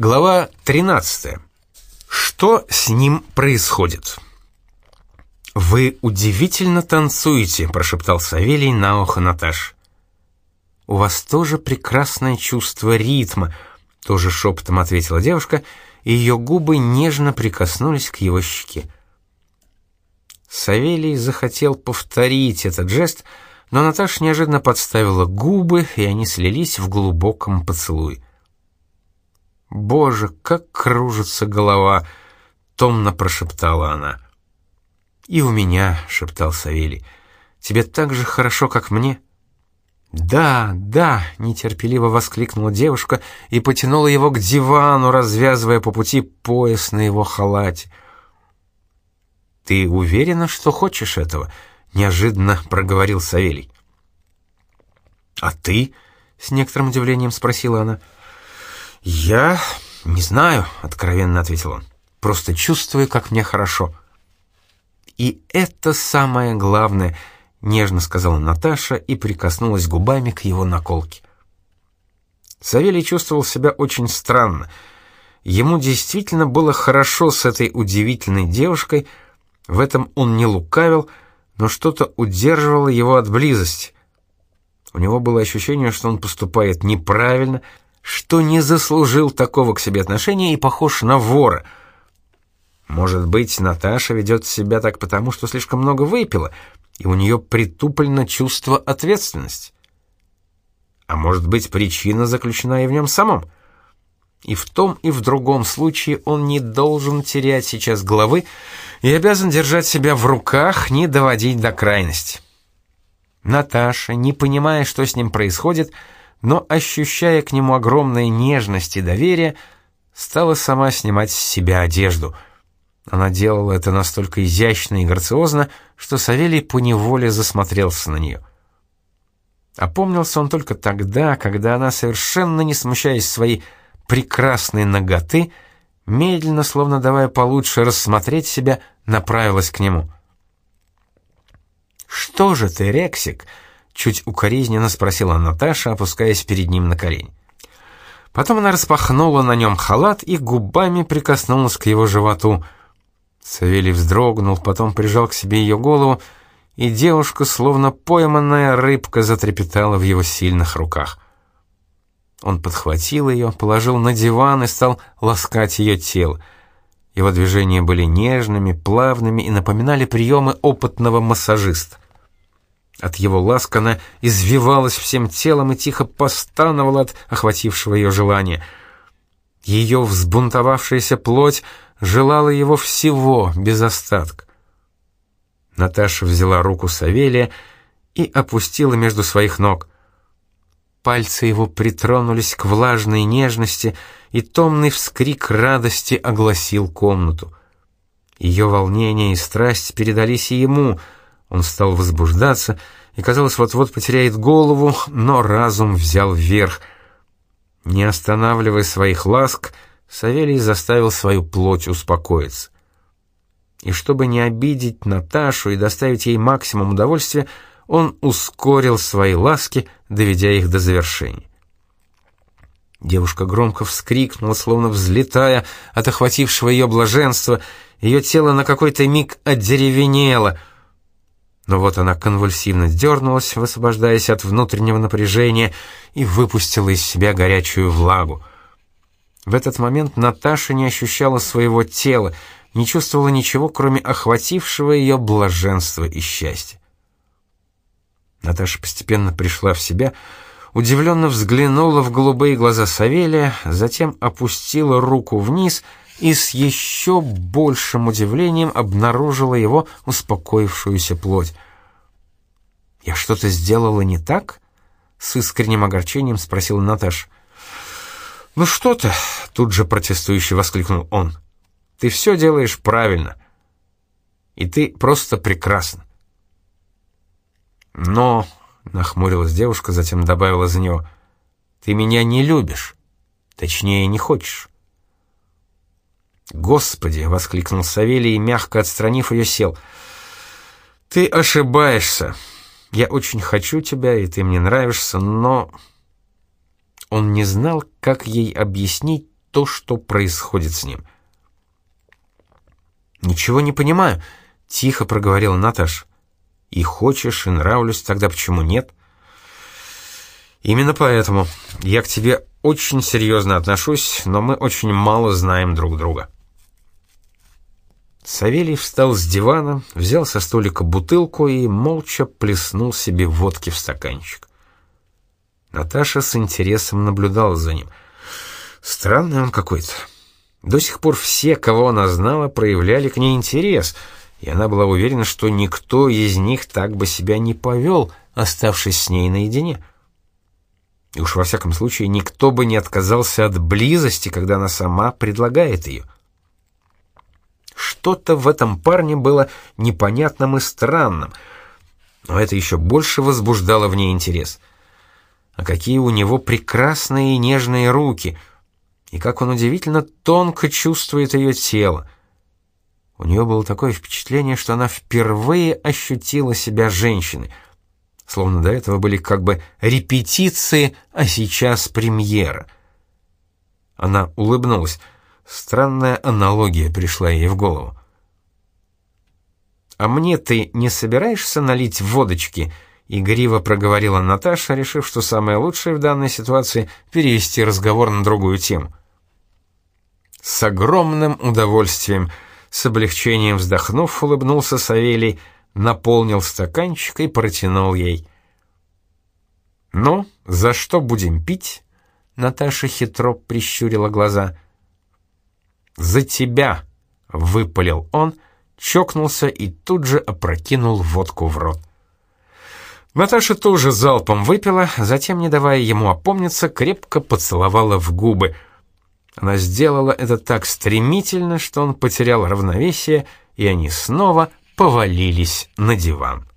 Глава 13. Что с ним происходит? «Вы удивительно танцуете», — прошептал Савелий на ухо Наташ. «У вас тоже прекрасное чувство ритма», — тоже шепотом ответила девушка, и ее губы нежно прикоснулись к его щеке. Савелий захотел повторить этот жест, но Наташа неожиданно подставила губы, и они слились в глубоком поцелуе. «Боже, как кружится голова!» — томно прошептала она. «И у меня», — шептал Савелий, — «тебе так же хорошо, как мне». «Да, да!» — нетерпеливо воскликнула девушка и потянула его к дивану, развязывая по пути пояс на его халате. «Ты уверена, что хочешь этого?» — неожиданно проговорил Савелий. «А ты?» — с некоторым удивлением спросила она. «Я не знаю», — откровенно ответил он. «Просто чувствую, как мне хорошо». «И это самое главное», — нежно сказала Наташа и прикоснулась губами к его наколке. Савелий чувствовал себя очень странно. Ему действительно было хорошо с этой удивительной девушкой, в этом он не лукавил, но что-то удерживало его от близости. У него было ощущение, что он поступает неправильно — что не заслужил такого к себе отношения и похож на вора. Может быть, Наташа ведет себя так потому, что слишком много выпила, и у нее притуплено чувство ответственности. А может быть, причина заключена и в нем самом. И в том, и в другом случае он не должен терять сейчас головы и обязан держать себя в руках, не доводить до крайности. Наташа, не понимая, что с ним происходит, — но, ощущая к нему огромную нежность и доверие, стала сама снимать с себя одежду. Она делала это настолько изящно и грациозно, что Савелий поневоле засмотрелся на нее. Опомнился он только тогда, когда она, совершенно не смущаясь своей прекрасной ноготы, медленно, словно давая получше рассмотреть себя, направилась к нему. «Что же ты, Рексик?» Чуть укоризненно спросила Наташа, опускаясь перед ним на колени. Потом она распахнула на нем халат и губами прикоснулась к его животу. Савелий вздрогнул, потом прижал к себе ее голову, и девушка, словно пойманная рыбка, затрепетала в его сильных руках. Он подхватил ее, положил на диван и стал ласкать ее тело. Его движения были нежными, плавными и напоминали приемы опытного массажиста. От его ласк она извивалась всем телом и тихо постановала от охватившего ее желания. Ее взбунтовавшаяся плоть желала его всего, без остатка. Наташа взяла руку Савелия и опустила между своих ног. Пальцы его притронулись к влажной нежности, и томный вскрик радости огласил комнату. Ее волнение и страсть передались и ему — он стал возбуждаться и, казалось, вот-вот потеряет голову, но разум взял вверх. Не останавливая своих ласк, Савелий заставил свою плоть успокоиться. И чтобы не обидеть Наташу и доставить ей максимум удовольствия, он ускорил свои ласки, доведя их до завершения. Девушка громко вскрикнула, словно взлетая от охватившего ее блаженства. Ее тело на какой-то миг одеревенело — но вот она конвульсивно дернулась, высвобождаясь от внутреннего напряжения, и выпустила из себя горячую влагу. В этот момент Наташа не ощущала своего тела, не чувствовала ничего, кроме охватившего ее блаженства и счастья. Наташа постепенно пришла в себя, удивленно взглянула в голубые глаза Савелия, затем опустила руку вниз и с еще большим удивлением обнаружила его успокоившуюся плоть. «Я что-то сделала не так?» — с искренним огорчением спросила Наташа. «Ну что ты?» — тут же протестующе воскликнул он. «Ты все делаешь правильно. И ты просто прекрасна». «Но...» — нахмурилась девушка, затем добавила за него. «Ты меня не любишь. Точнее, не хочешь». «Господи!» — воскликнул Савелий мягко отстранив ее, сел. «Ты ошибаешься. Я очень хочу тебя, и ты мне нравишься, но...» Он не знал, как ей объяснить то, что происходит с ним. «Ничего не понимаю», — тихо проговорила Наташа. «И хочешь, и нравлюсь, тогда почему нет?» «Именно поэтому я к тебе очень серьезно отношусь, но мы очень мало знаем друг друга». Савелий встал с дивана, взял со столика бутылку и молча плеснул себе водки в стаканчик. Наташа с интересом наблюдала за ним. Странный он какой-то. До сих пор все, кого она знала, проявляли к ней интерес, и она была уверена, что никто из них так бы себя не повел, оставшись с ней наедине. И уж во всяком случае никто бы не отказался от близости, когда она сама предлагает ее. Что-то в этом парне было непонятным и странным, но это еще больше возбуждало в ней интерес. А какие у него прекрасные и нежные руки, и как он удивительно тонко чувствует ее тело. У нее было такое впечатление, что она впервые ощутила себя женщиной, словно до этого были как бы репетиции, а сейчас премьера. Она улыбнулась. Странная аналогия пришла ей в голову. «А мне ты не собираешься налить водочки?» — игриво проговорила Наташа, решив, что самое лучшее в данной ситуации — перевести разговор на другую тему. С огромным удовольствием, с облегчением вздохнув, улыбнулся Савелий, наполнил стаканчик и протянул ей. «Ну, за что будем пить?» Наташа хитро прищурила глаза — «За тебя!» — выпалил он, чокнулся и тут же опрокинул водку в рот. Наташа тоже залпом выпила, затем, не давая ему опомниться, крепко поцеловала в губы. Она сделала это так стремительно, что он потерял равновесие, и они снова повалились на диван.